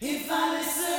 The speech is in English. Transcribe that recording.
If I listen